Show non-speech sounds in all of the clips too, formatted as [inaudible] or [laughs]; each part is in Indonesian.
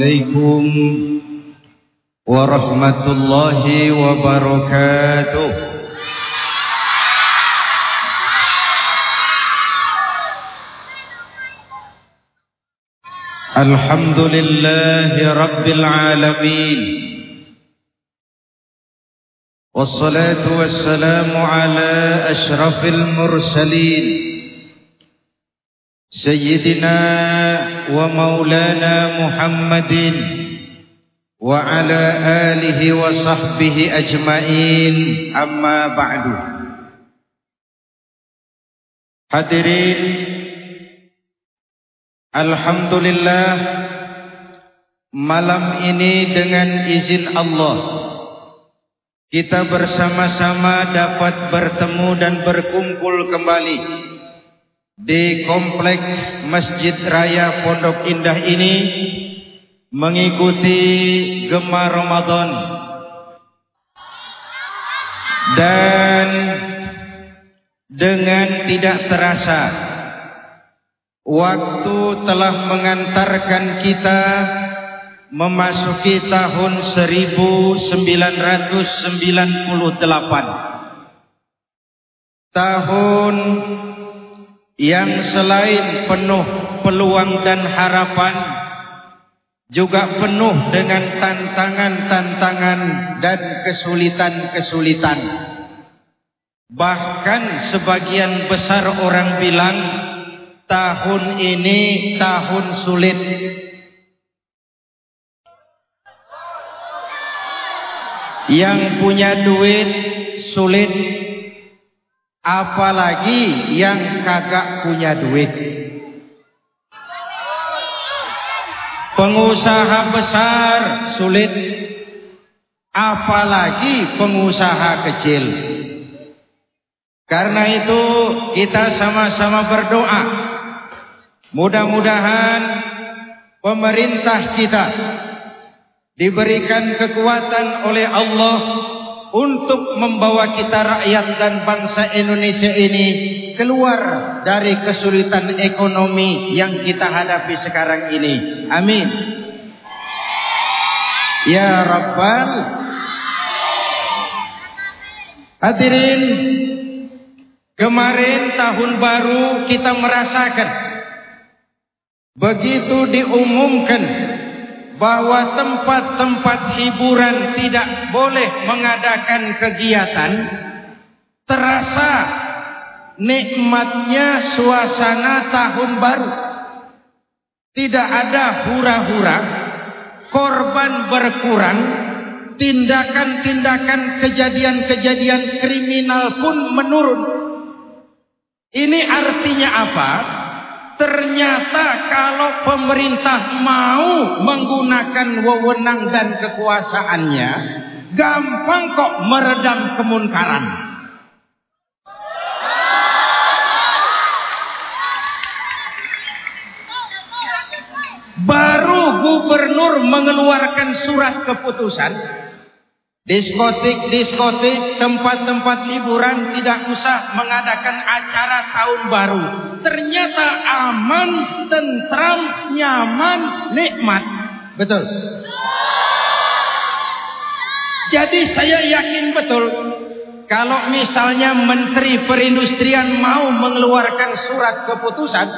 عليكم ورحمة الله وبركاته. الحمد لله رب العالمين. والصلاة والسلام على أشرف المرسلين. سيدنا ومولانا محمد وعلى آله وصحبه أجمعين أما بعد Hadirin Alhamdulillah Malam ini dengan izin Allah Kita bersama-sama dapat bertemu dan berkumpul kembali di komplek Masjid Raya Pondok Indah ini mengikuti Gema Ramadan. Dan dengan tidak terasa waktu telah mengantarkan kita memasuki tahun 1998 tahun yang selain penuh peluang dan harapan juga penuh dengan tantangan-tantangan dan kesulitan-kesulitan. Bahkan sebagian besar orang bilang tahun ini tahun sulit. Yang punya duit sulit Apalagi yang kagak punya duit. Pengusaha besar sulit. Apalagi pengusaha kecil. Karena itu kita sama-sama berdoa. Mudah-mudahan pemerintah kita diberikan kekuatan oleh Allah untuk membawa kita rakyat dan bangsa Indonesia ini keluar dari kesulitan ekonomi yang kita hadapi sekarang ini. Amin. Ya Rabbal Hadirin Kemarin tahun baru kita merasakan Begitu diumumkan bahwa tempat-tempat hiburan tidak boleh mengadakan kegiatan terasa nikmatnya suasana tahun baru. Tidak ada hura-hura korban berkurang tindakan-tindakan kejadian-kejadian kriminal pun menurun. Ini artinya apa Ternyata kalau pemerintah mau menggunakan wewenang dan kekuasaannya, gampang kok meredam kemunkaran. Baru gubernur mengeluarkan surat keputusan Diskotik-diskotik, tempat-tempat hiburan tidak usah mengadakan acara tahun baru. Ternyata aman, tentram, nyaman, nikmat. Betul. Jadi saya yakin betul kalau misalnya Menteri Perindustrian mau mengeluarkan surat keputusan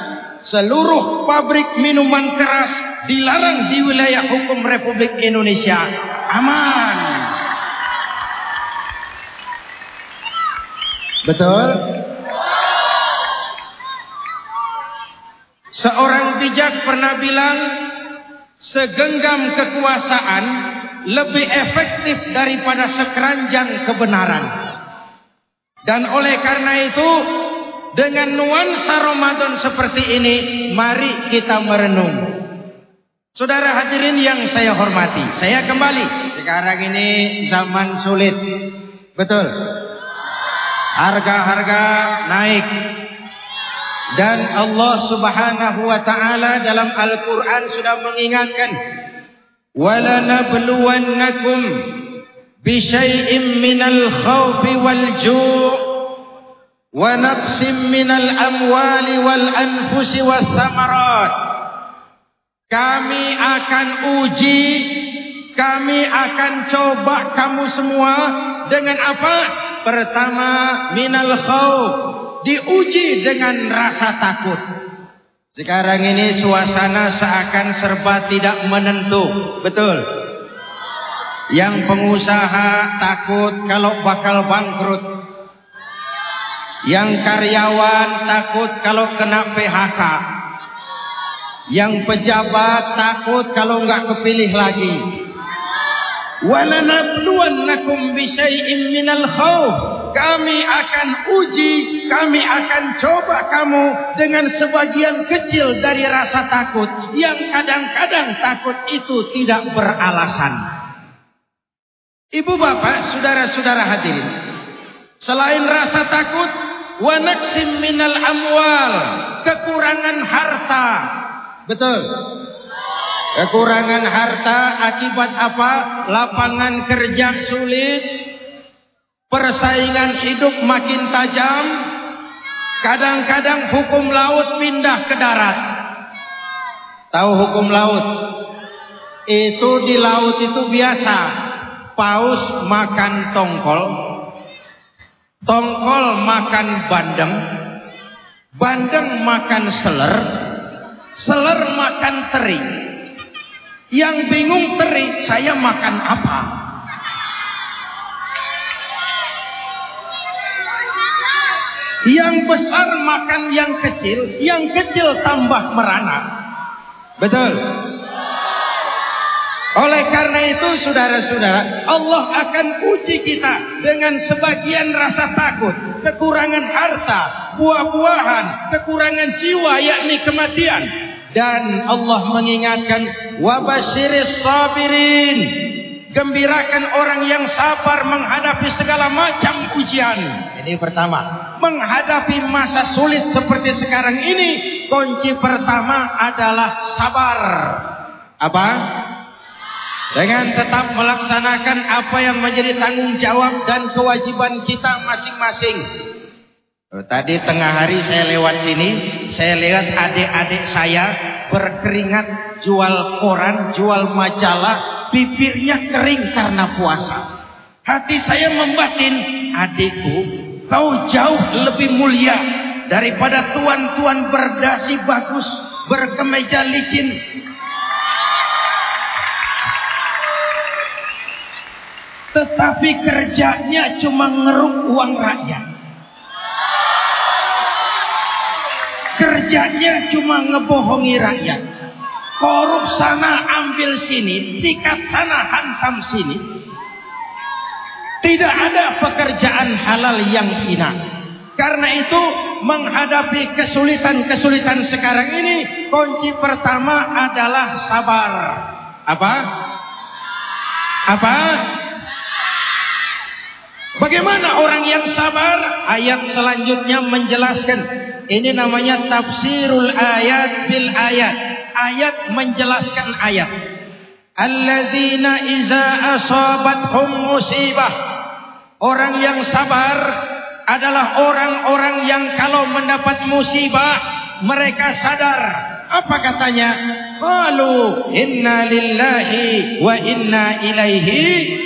seluruh pabrik minuman keras dilarang di wilayah hukum Republik Indonesia. Aman. Betul? Seorang bijak pernah bilang, segenggam kekuasaan lebih efektif daripada sekeranjang kebenaran. Dan oleh karena itu, dengan nuansa Ramadan seperti ini, mari kita merenung. Saudara hadirin yang saya hormati, saya kembali. Sekarang ini zaman sulit. Betul. Harga-harga naik dan Allah Subhanahu wa taala dalam Al-Qur'an sudah mengingatkan wala nabluwannakum bi syai'im minal khawfi wal ju' wa naqsim minal amwali wal anfusi was samarat Kami akan uji, kami akan coba kamu semua dengan apa? Pertama, minal khauf. Diuji dengan rasa takut. Sekarang ini suasana seakan serba tidak menentu. Betul? Yang pengusaha takut kalau bakal bangkrut. Yang karyawan takut kalau kena PHK. Yang pejabat takut kalau enggak kepilih lagi. Walanabluwannakum bisyai'im minal khawf. Kami akan uji, kami akan coba kamu dengan sebagian kecil dari rasa takut yang kadang-kadang takut itu tidak beralasan. Ibu bapak, saudara-saudara hadirin. Selain rasa takut, wa naksim minal amwal, kekurangan harta. Betul. Kekurangan harta akibat apa? Lapangan kerja sulit, persaingan hidup makin tajam, kadang-kadang hukum laut pindah ke darat. Tahu hukum laut? Itu di laut itu biasa. Paus makan tongkol, tongkol makan bandeng, bandeng makan seler, seler makan teri. Yang bingung teri, saya makan apa? Yang besar makan yang kecil, yang kecil tambah merana. Betul? Oleh karena itu saudara-saudara, Allah akan uji kita dengan sebagian rasa takut, kekurangan harta, buah-buahan, kekurangan jiwa yakni kematian. Dan Allah mengingatkan, wabashiris sabirin. Gembirakan orang yang sabar menghadapi segala macam ujian. Ini pertama. Menghadapi masa sulit seperti sekarang ini, kunci pertama adalah sabar. Apa? Dengan tetap melaksanakan apa yang menjadi tanggung jawab dan kewajiban kita masing-masing. Tadi tengah hari saya lewat sini, saya lihat adik-adik saya berkeringat jual koran, jual majalah, bibirnya kering karena puasa. Hati saya membatin, adikku, kau jauh lebih mulia daripada tuan-tuan berdasi bagus, berkemeja licin. Tetapi kerjanya cuma ngeruk uang rakyat. Kerjanya cuma ngebohongi rakyat. Korup sana ambil sini, sikat sana hantam sini. Tidak ada pekerjaan halal yang hina. Karena itu menghadapi kesulitan-kesulitan sekarang ini kunci pertama adalah sabar. Apa? Apa? Bagaimana orang yang sabar? Ayat selanjutnya menjelaskan. Ini namanya tafsirul ayat bil ayat. Ayat menjelaskan ayat. Alladzina iza asabathum musibah. Orang yang sabar adalah orang-orang yang kalau mendapat musibah mereka sadar. Apa katanya? Qalu inna lillahi wa inna ilaihi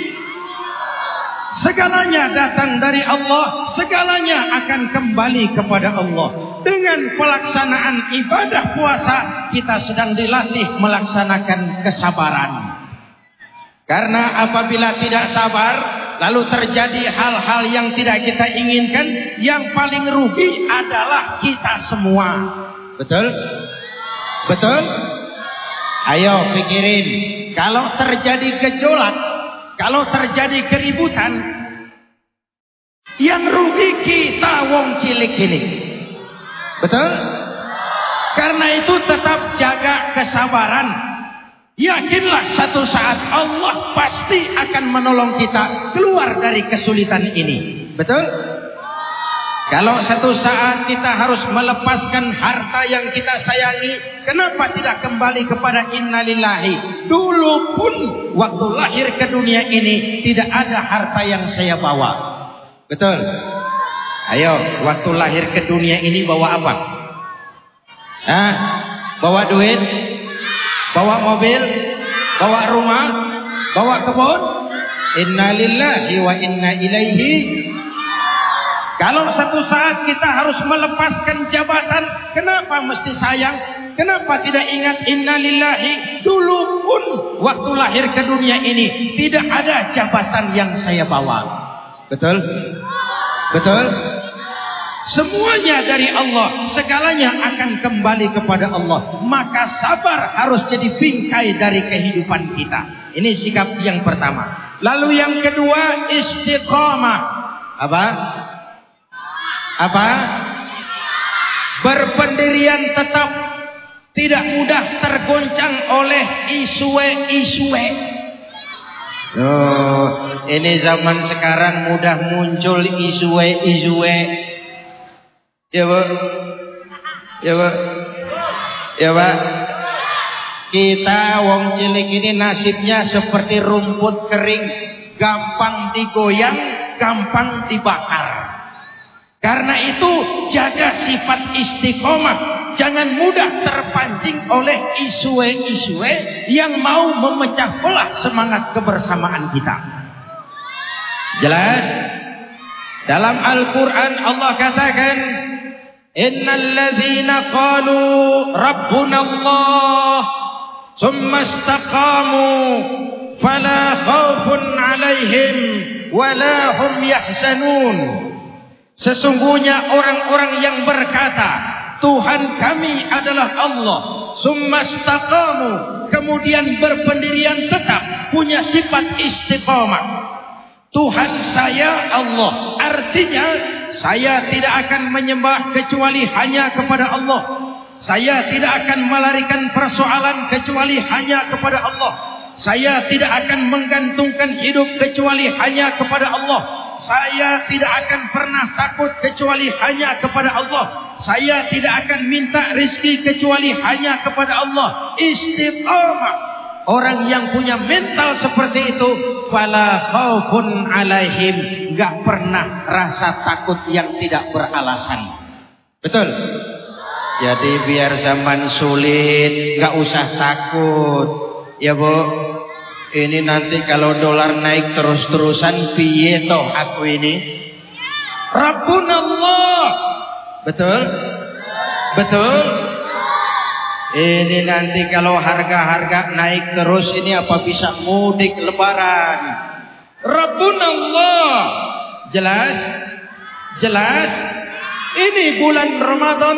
Segalanya datang dari Allah, segalanya akan kembali kepada Allah. Dengan pelaksanaan ibadah puasa, kita sedang dilatih melaksanakan kesabaran. Karena apabila tidak sabar, lalu terjadi hal-hal yang tidak kita inginkan, yang paling rugi adalah kita semua. Betul? Betul? Ayo pikirin, kalau terjadi gejolak kalau terjadi keributan, yang rugi kita wong cilik ini. Betul? Karena itu tetap jaga kesabaran. Yakinlah satu saat Allah pasti akan menolong kita keluar dari kesulitan ini. Betul? Kalau satu saat kita harus melepaskan harta yang kita sayangi, kenapa tidak kembali kepada innalillahi? Dulu pun waktu lahir ke dunia ini tidak ada harta yang saya bawa. Betul? Ayo, waktu lahir ke dunia ini bawa apa? Hah? Bawa duit? Bawa mobil, bawa rumah, bawa kebun. Innalillahi wa inna ilaihi kalau satu saat kita harus melepaskan jabatan, kenapa mesti sayang? Kenapa tidak ingat innalillahi? Dulu pun waktu lahir ke dunia ini tidak ada jabatan yang saya bawa. Betul? Betul? Semuanya dari Allah, segalanya akan kembali kepada Allah. Maka sabar harus jadi bingkai dari kehidupan kita. Ini sikap yang pertama. Lalu yang kedua istiqamah. Apa? apa? Berpendirian tetap tidak mudah tergoncang oleh isue-isue. Oh, ini zaman sekarang mudah muncul isue-isue. Ya, Bu. Ya, Bu. Ya, Pak. Kita wong cilik ini nasibnya seperti rumput kering, gampang digoyang, gampang dibakar. Karena itu jaga sifat istiqomah. Jangan mudah terpancing oleh isue-isue yang mau memecah belah semangat kebersamaan kita. Jelas? Dalam Al-Quran Allah katakan, Innal ladhina qalu Rabbuna Allah Summa istaqamu Fala khawfun alaihim Wala hum yahzanun Sesungguhnya orang-orang yang berkata, Tuhan kami adalah Allah. Summastaqamu. Kemudian berpendirian tetap. Punya sifat istiqamah. Tuhan saya Allah. Artinya, saya tidak akan menyembah kecuali hanya kepada Allah. Saya tidak akan melarikan persoalan kecuali hanya kepada Allah. Saya tidak akan menggantungkan hidup kecuali hanya kepada Allah. Saya tidak akan pernah takut kecuali hanya kepada Allah. Saya tidak akan minta rizki kecuali hanya kepada Allah. Istiqamah. Orang yang punya mental seperti itu. Fala khaufun alaihim. Gak pernah rasa takut yang tidak beralasan. Betul? Jadi biar zaman sulit. Gak usah takut. Ya bu. Ini nanti kalau dolar naik terus-terusan piye toh aku ini? Rabbun Allah. Betul? Betul? Ini nanti kalau harga-harga naik terus ini apa bisa mudik lebaran? Rabbun Allah. Jelas? Jelas? Ini bulan Ramadan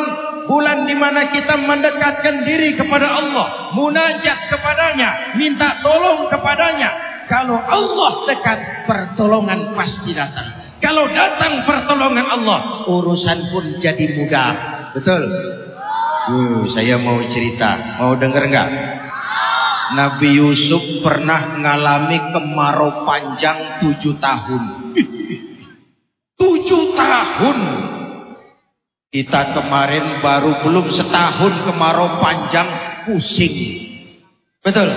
bulan di mana kita mendekatkan diri kepada Allah, munajat kepadanya, minta tolong kepadanya. Kalau Allah dekat, pertolongan pasti datang. Kalau datang pertolongan Allah, urusan pun jadi mudah. Betul? Uh, saya mau cerita, mau dengar nggak? Nabi Yusuf pernah mengalami kemarau panjang tujuh tahun. [laughs] Tujuh tahun kita kemarin baru belum setahun kemarau panjang pusing. Betul?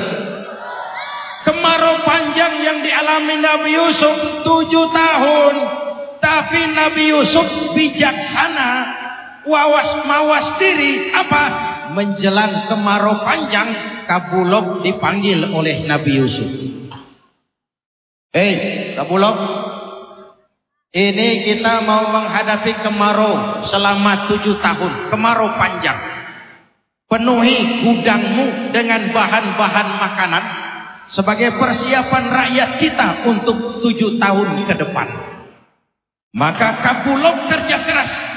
Kemarau panjang yang dialami Nabi Yusuf tujuh tahun. Tapi Nabi Yusuf bijaksana. Wawas mawas diri. Apa? Menjelang kemarau panjang. Kabulok dipanggil oleh Nabi Yusuf. Hei, Kabulok. Ini kita mau menghadapi kemarau selama tujuh tahun. Kemarau panjang. Penuhi gudangmu dengan bahan-bahan makanan. Sebagai persiapan rakyat kita untuk tujuh tahun ke depan. Maka Kabulok kerja keras.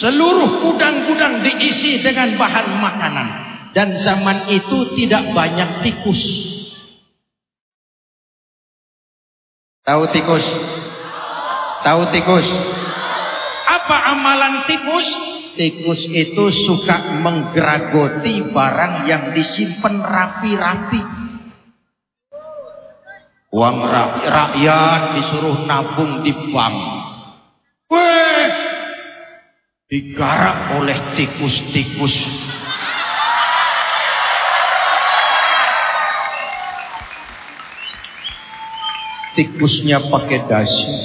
Seluruh gudang-gudang diisi dengan bahan makanan. Dan zaman itu tidak banyak tikus. Tahu tikus? Tahu tikus? Apa amalan tikus? Tikus itu suka menggeragoti barang yang disimpan rapi-rapi. Uang rakyat disuruh nabung di bank. Weh! digarap oleh tikus-tikus. Tikusnya pakai dasi. [laughs]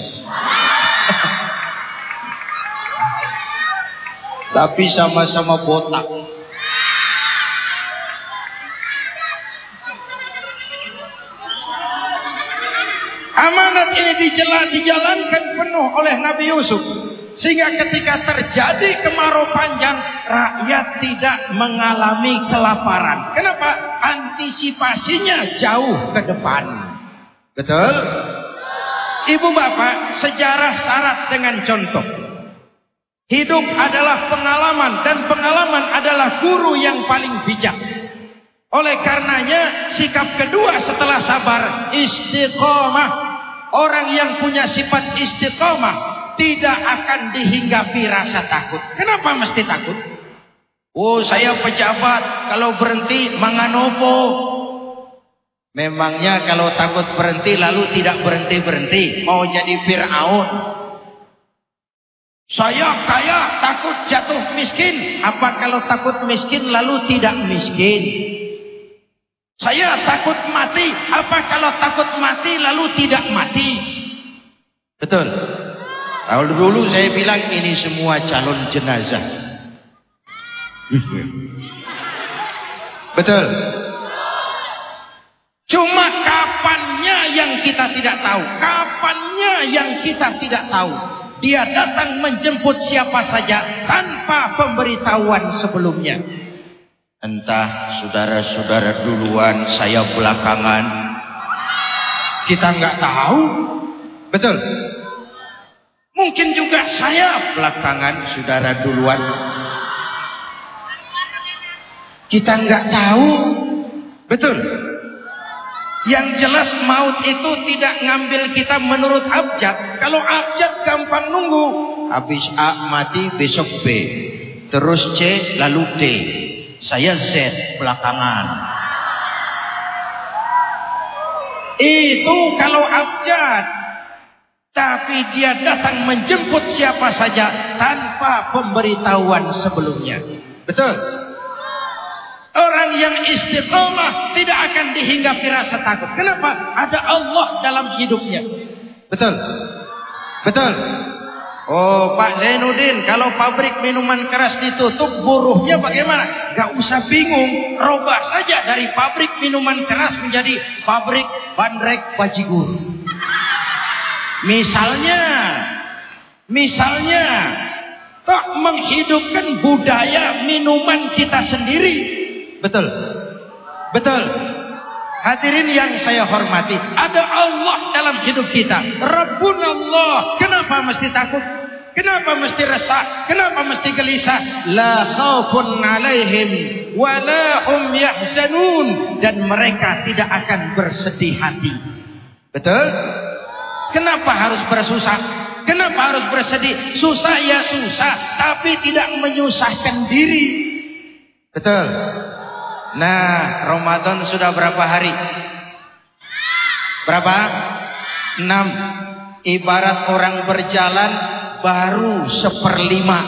Tapi sama-sama botak. Amanat ini dijalankan penuh oleh Nabi Yusuf. Sehingga ketika terjadi kemarau panjang, rakyat tidak mengalami kelaparan. Kenapa? Antisipasinya jauh ke depan. Betul? Ibu bapak, sejarah syarat dengan contoh. Hidup adalah pengalaman dan pengalaman adalah guru yang paling bijak. Oleh karenanya, sikap kedua setelah sabar, istiqomah. Orang yang punya sifat istiqomah tidak akan dihinggapi rasa takut. Kenapa mesti takut? Oh, saya pejabat, kalau berhenti manganopo. Memangnya kalau takut berhenti lalu tidak berhenti-berhenti, mau jadi Fir'aun. Saya kaya, takut jatuh miskin. Apa kalau takut miskin lalu tidak miskin? Saya takut mati. Apa kalau takut mati lalu tidak mati? Betul. Kalau dulu saya bilang ini semua calon jenazah. Betul. Cuma kapannya yang kita tidak tahu. Kapannya yang kita tidak tahu. Dia datang menjemput siapa saja tanpa pemberitahuan sebelumnya. Entah saudara-saudara duluan, saya belakangan. Kita nggak tahu. Betul. Mungkin juga saya belakangan saudara duluan. Kita nggak tahu. Betul. Yang jelas maut itu tidak ngambil kita menurut abjad. Kalau abjad gampang nunggu. Habis A mati besok B. Terus C lalu D. Saya Z belakangan. Itu kalau abjad. Tapi dia datang menjemput siapa saja tanpa pemberitahuan sebelumnya. Betul? Orang yang istiqomah tidak akan dihinggapi rasa takut. Kenapa? Ada Allah dalam hidupnya. Betul? Betul? Oh Pak Zainuddin, kalau pabrik minuman keras ditutup, buruhnya bagaimana? Gak usah bingung, robah saja dari pabrik minuman keras menjadi pabrik bandrek bajigur. Misalnya, misalnya, tak menghidupkan budaya minuman kita sendiri. Betul, betul. Hadirin yang saya hormati, ada Allah dalam hidup kita. Rabbun Allah. Kenapa mesti takut? Kenapa mesti resah? Kenapa mesti gelisah? La khaufun alaihim wa la hum yahzanun dan mereka tidak akan bersedih hati. Betul? Kenapa harus bersusah? Kenapa harus bersedih? Susah ya susah, tapi tidak menyusahkan diri. Betul. Nah, Ramadan sudah berapa hari? Berapa? Enam. Ibarat orang berjalan baru seperlima.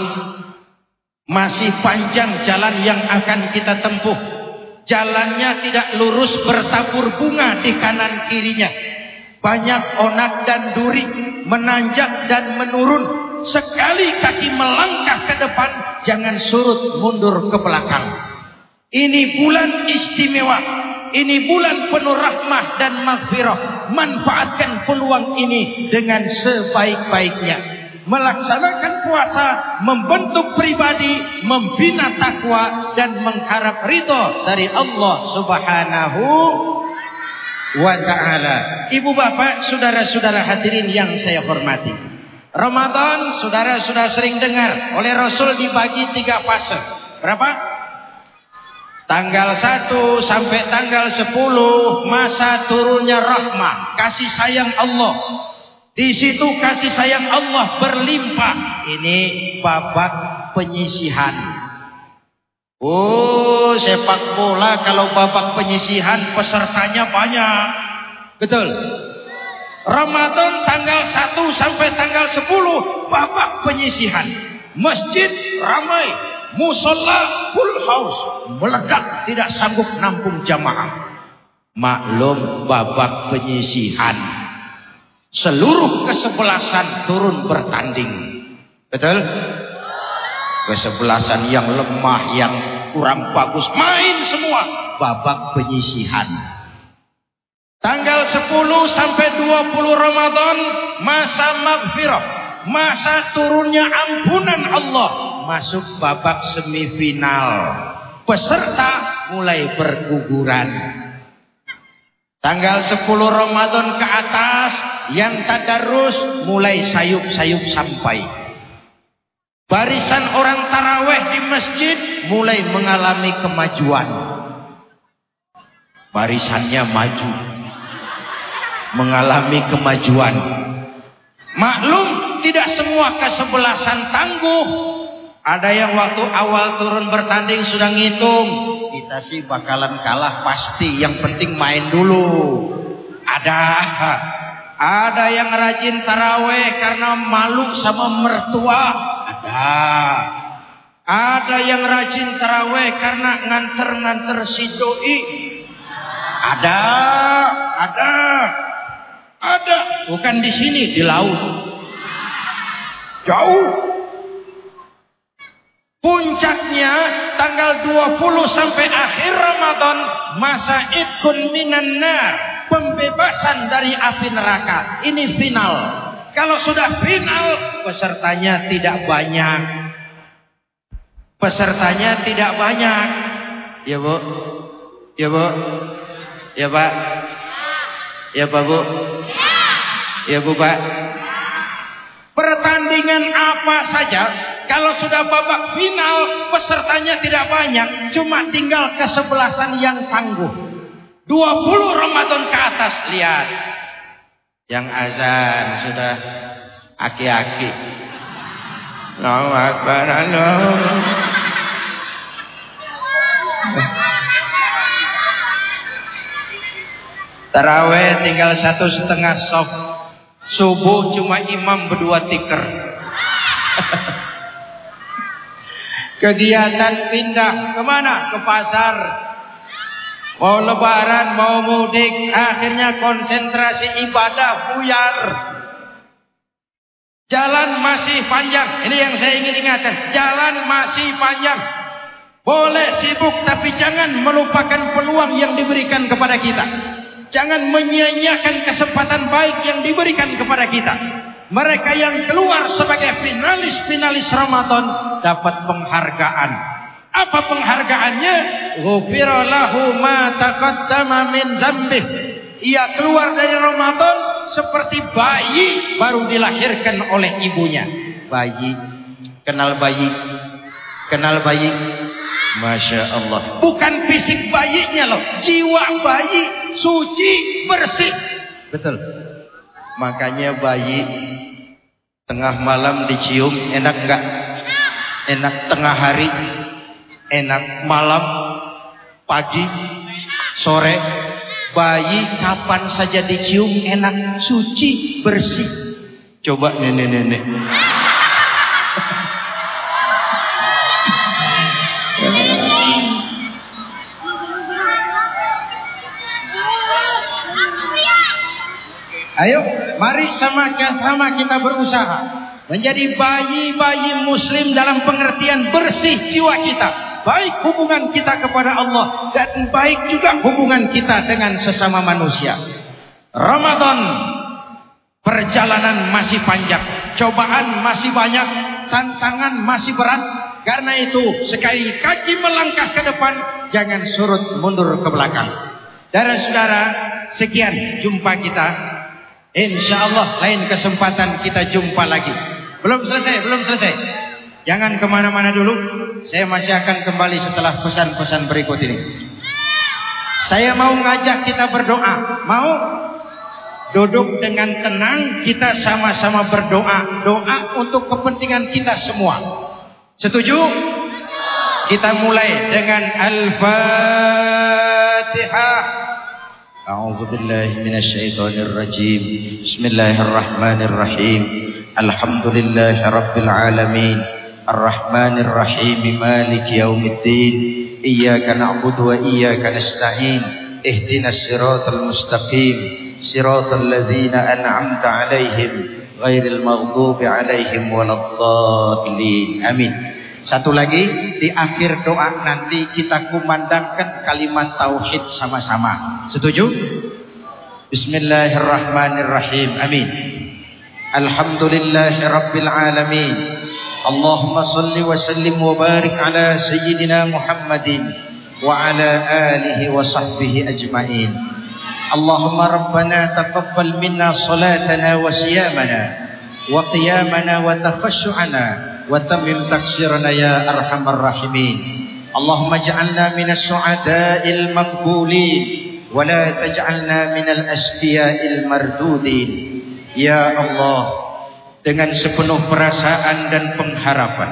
Masih panjang jalan yang akan kita tempuh. Jalannya tidak lurus bertabur bunga di kanan kirinya. Banyak onak dan duri menanjak dan menurun. Sekali kaki melangkah ke depan, jangan surut mundur ke belakang. Ini bulan istimewa. Ini bulan penuh rahmah dan maghfirah. Manfaatkan peluang ini dengan sebaik-baiknya. Melaksanakan puasa, membentuk pribadi, membina takwa dan mengharap ridho dari Allah Subhanahu wa ta'ala. Ibu bapak, saudara-saudara hadirin yang saya hormati. Ramadan, saudara sudah sering dengar oleh Rasul dibagi tiga fase. Berapa? Tanggal 1 sampai tanggal 10 masa turunnya rahmah, kasih sayang Allah. Di situ kasih sayang Allah berlimpah. Ini babak penyisihan. Oh, sepak bola kalau babak penyisihan pesertanya banyak. Betul. Ramadan tanggal 1 sampai tanggal 10 babak penyisihan. Masjid ramai, musola full house, meledak tidak sanggup nampung jamaah. Maklum babak penyisihan. Seluruh kesebelasan turun bertanding. Betul? Kesebelasan yang lemah, yang kurang bagus, main semua babak penyisihan. Tanggal 10 sampai 20 Ramadan masa maghfirah, masa turunnya ampunan Allah masuk babak semifinal. Peserta mulai berguguran. Tanggal 10 Ramadan ke atas yang tadarus mulai sayup-sayup sampai. Barisan orang taraweh di masjid mulai mengalami kemajuan. Barisannya maju. Mengalami kemajuan. Maklum tidak semua kesebelasan tangguh. Ada yang waktu awal turun bertanding sudah ngitung. Kita sih bakalan kalah pasti. Yang penting main dulu. Ada. Ada yang rajin taraweh karena malu sama mertua. Ada. Ada yang rajin taraweh karena nganter-nganter si doi. Ada. Ada. Ada. Bukan di sini, di laut. Jauh. Puncaknya tanggal 20 sampai akhir Ramadan masa ikun minan nar, pembebasan dari api neraka. Ini final. Kalau sudah final, pesertanya tidak banyak. Pesertanya tidak banyak. Ya, Bu. Ya, Bu. Ya, Pak. Ya, Pak, Bu. Ya, Bu, Pak. Pertandingan apa saja kalau sudah babak final pesertanya tidak banyak, cuma tinggal kesebelasan yang tangguh. 20 Ramadan ke atas lihat. Yang azan sudah aki-aki. Allahu Akbar tinggal satu setengah soft. Subuh cuma imam berdua tiker. [laughs] Kegiatan pindah ke mana? Ke pasar. Mau lebaran, mau mudik, akhirnya konsentrasi ibadah buyar. Jalan masih panjang. Ini yang saya ingin ingatkan. Jalan masih panjang. Boleh sibuk tapi jangan melupakan peluang yang diberikan kepada kita. Jangan menyia-nyiakan kesempatan baik yang diberikan kepada kita. Mereka yang keluar sebagai finalis-finalis Ramadan dapat penghargaan. Apa penghargaannya? Ghufira lahu ma taqaddama min dzambih. Ia keluar dari Ramadan seperti bayi baru dilahirkan oleh ibunya. Bayi, kenal bayi, kenal bayi. Masya Allah. Bukan fisik bayinya loh, jiwa bayi suci bersih. Betul. Makanya bayi tengah malam dicium enak enggak? Enak tengah hari, enak malam, pagi, sore. Bayi kapan saja dicium enak, suci, bersih. Coba nenek-nenek. Ayo, mari sama-sama kita berusaha menjadi bayi-bayi muslim dalam pengertian bersih jiwa kita. Baik hubungan kita kepada Allah dan baik juga hubungan kita dengan sesama manusia. Ramadan perjalanan masih panjang, cobaan masih banyak, tantangan masih berat. Karena itu, sekali kaki melangkah ke depan, jangan surut mundur ke belakang. Saudara-saudara, sekian jumpa kita Insya Allah lain kesempatan kita jumpa lagi. Belum selesai, belum selesai. Jangan kemana-mana dulu. Saya masih akan kembali setelah pesan-pesan berikut ini. Saya mau ngajak kita berdoa. Mau? Duduk dengan tenang, kita sama-sama berdoa. Doa untuk kepentingan kita semua. Setuju? Kita mulai dengan Al-Fatihah. أعوذ بالله من الشيطان الرجيم بسم الله الرحمن الرحيم الحمد لله رب العالمين الرحمن الرحيم مالك يوم الدين إياك نعبد وإياك نستعين اهدنا الصراط المستقيم صراط الذين أنعمت عليهم غير المغضوب عليهم ولا الضالين آمين Satu lagi di akhir doa nanti kita kumandangkan kalimat tauhid sama-sama. Setuju? Bismillahirrahmanirrahim. Amin. Alhamdulillahi rabbil alamin. اللهم صل وسلم وبارك على سيدنا محمد وعلى آله وصحبه أجمعين. اللهم ربنا تقبل منا صلاتنا وصيامنا وقيامنا وتخشعنا وتمم تكسيرنا يا أرحم الراحمين. اللهم اجعلنا من السعداء المقبولين ولا تجعلنا من الأسفياء المردودين. يا الله dengan sepenuh perasaan dan pengharapan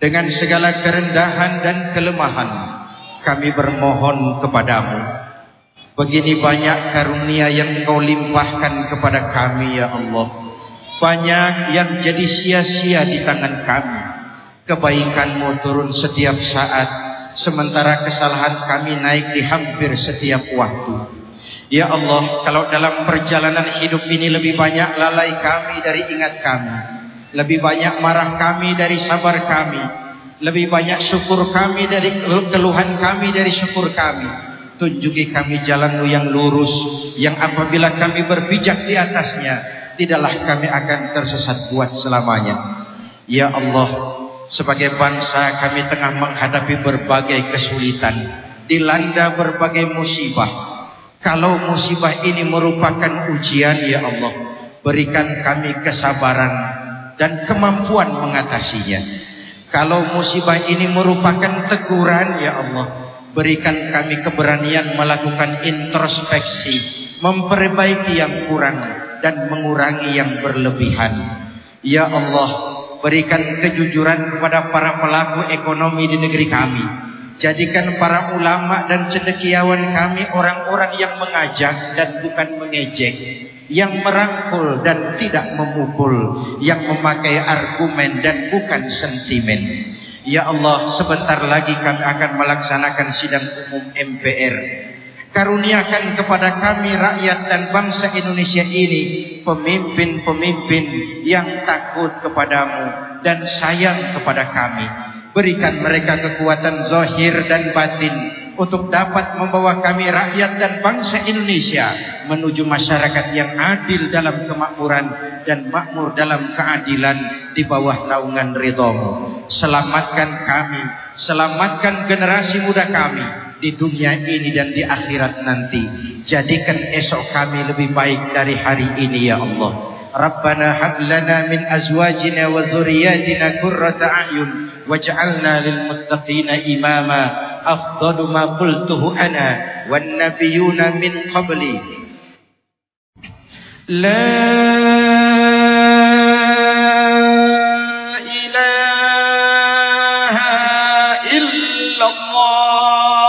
dengan segala kerendahan dan kelemahan kami bermohon kepadamu. Begini banyak karunia yang kau limpahkan kepada kami ya Allah. Banyak yang jadi sia-sia di tangan kami. Kebaikanmu turun setiap saat sementara kesalahan kami naik di hampir setiap waktu. Ya Allah, kalau dalam perjalanan hidup ini lebih banyak lalai kami dari ingat kami, lebih banyak marah kami dari sabar kami, lebih banyak syukur kami dari keluhan kami dari syukur kami. Tunjuki kami jalanmu yang lurus, yang apabila kami berpijak di atasnya, tidaklah kami akan tersesat buat selamanya. Ya Allah, sebagai bangsa kami tengah menghadapi berbagai kesulitan, dilanda berbagai musibah. Kalau musibah ini merupakan ujian ya Allah, berikan kami kesabaran dan kemampuan mengatasinya. Kalau musibah ini merupakan teguran ya Allah, berikan kami keberanian melakukan introspeksi, memperbaiki yang kurang dan mengurangi yang berlebihan. Ya Allah, Berikan kejujuran kepada para pelaku ekonomi di negeri kami. Jadikan para ulama dan cendekiawan kami orang-orang yang mengajak dan bukan mengejek. Yang merangkul dan tidak memukul. Yang memakai argumen dan bukan sentimen. Ya Allah, sebentar lagi kami akan melaksanakan sidang umum MPR. Karuniakan kepada kami rakyat dan bangsa Indonesia ini pemimpin-pemimpin yang takut kepadamu dan sayang kepada kami. Berikan mereka kekuatan zahir dan batin untuk dapat membawa kami rakyat dan bangsa Indonesia menuju masyarakat yang adil dalam kemakmuran dan makmur dalam keadilan di bawah naungan ridhamu. Selamatkan kami, selamatkan generasi muda kami di dunia ini dan di akhirat nanti. Jadikan esok kami lebih baik dari hari ini ya Allah. ربنا هب لنا من أزواجنا وذرياتنا قرة أعين واجعلنا للمتقين إماما. أفضل ما قلته أنا والنبيون من قبلي. لا إله إلا الله.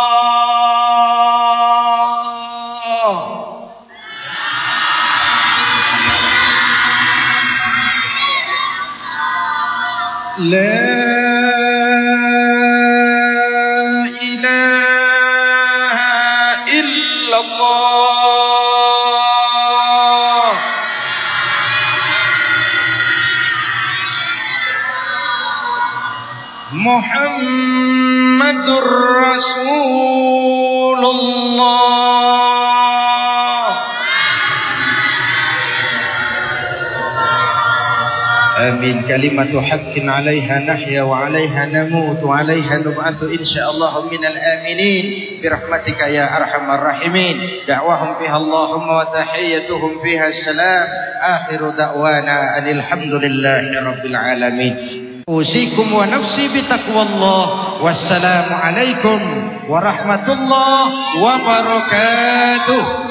كلمة حق عليها نحيا وعليها نموت وعليها نبعث إن شاء الله من الآمنين برحمتك يا أرحم الراحمين دعواهم فيها اللهم وتحيتهم فيها السلام آخر دعوانا أن الحمد لله رب العالمين أوصيكم ونفسي بتقوى الله والسلام عليكم ورحمة الله وبركاته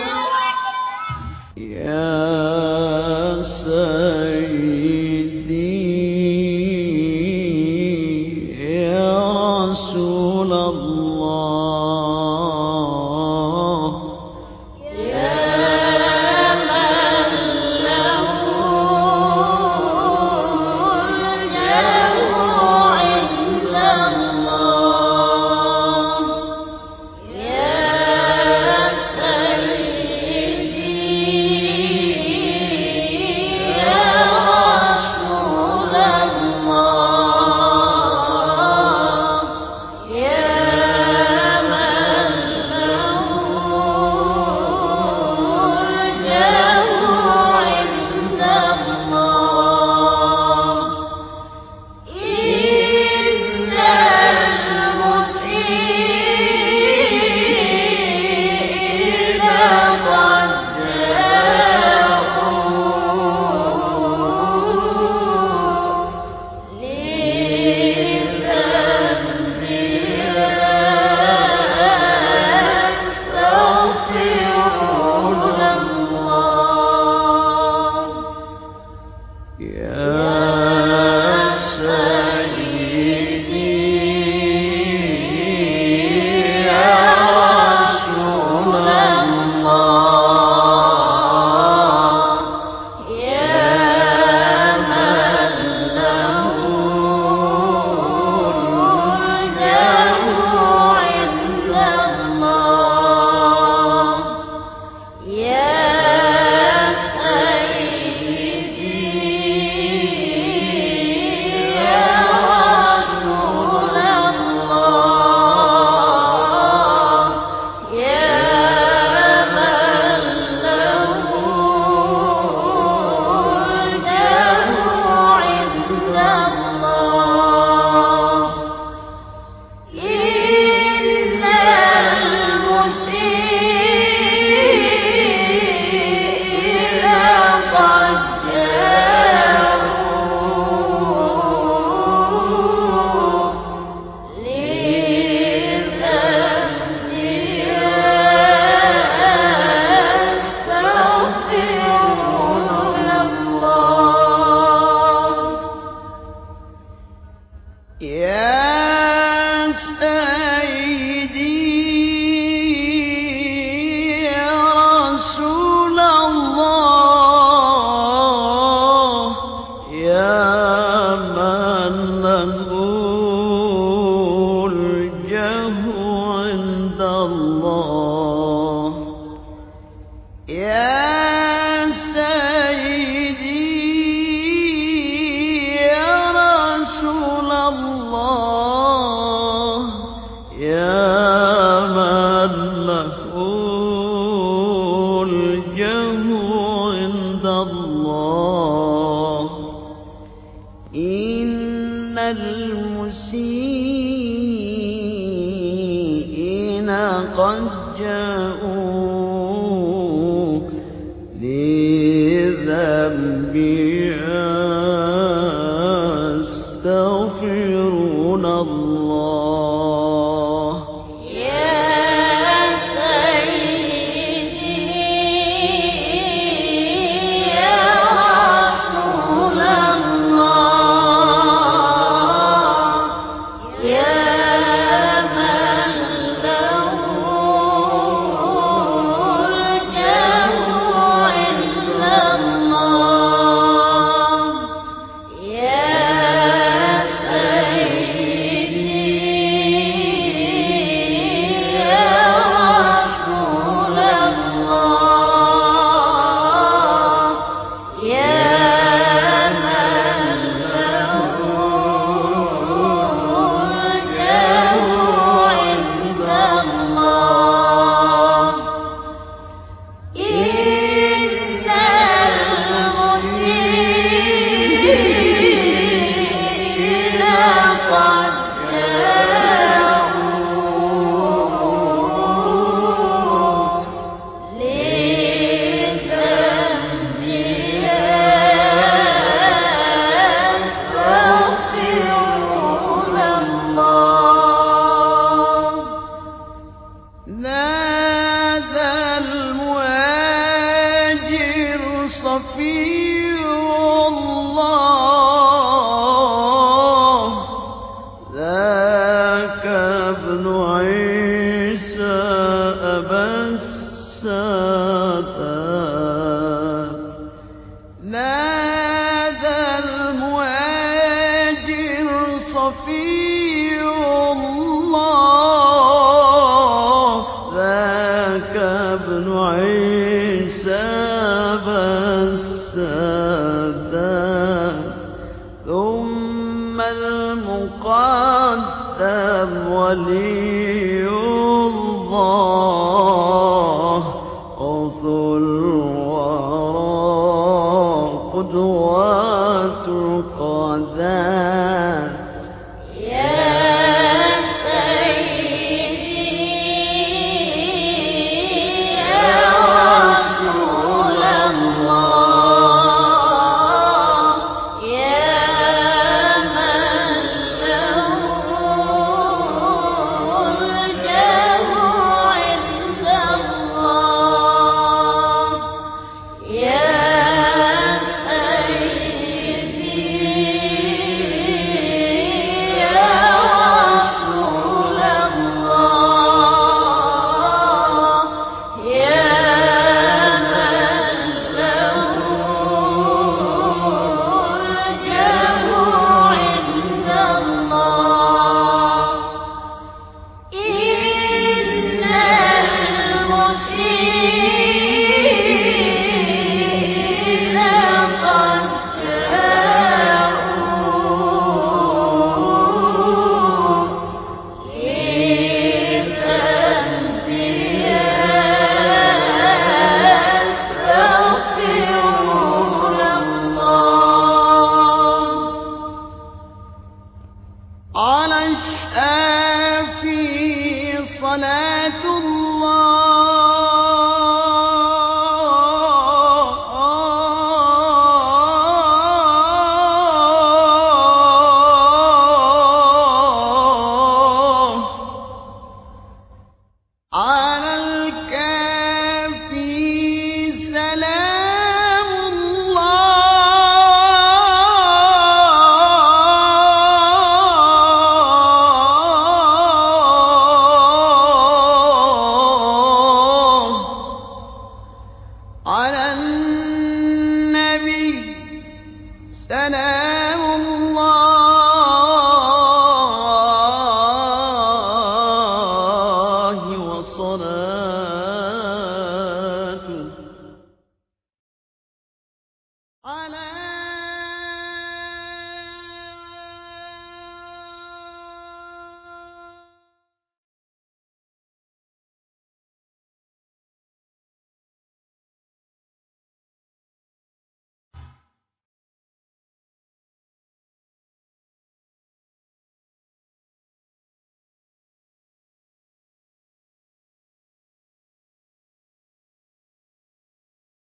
Yeah.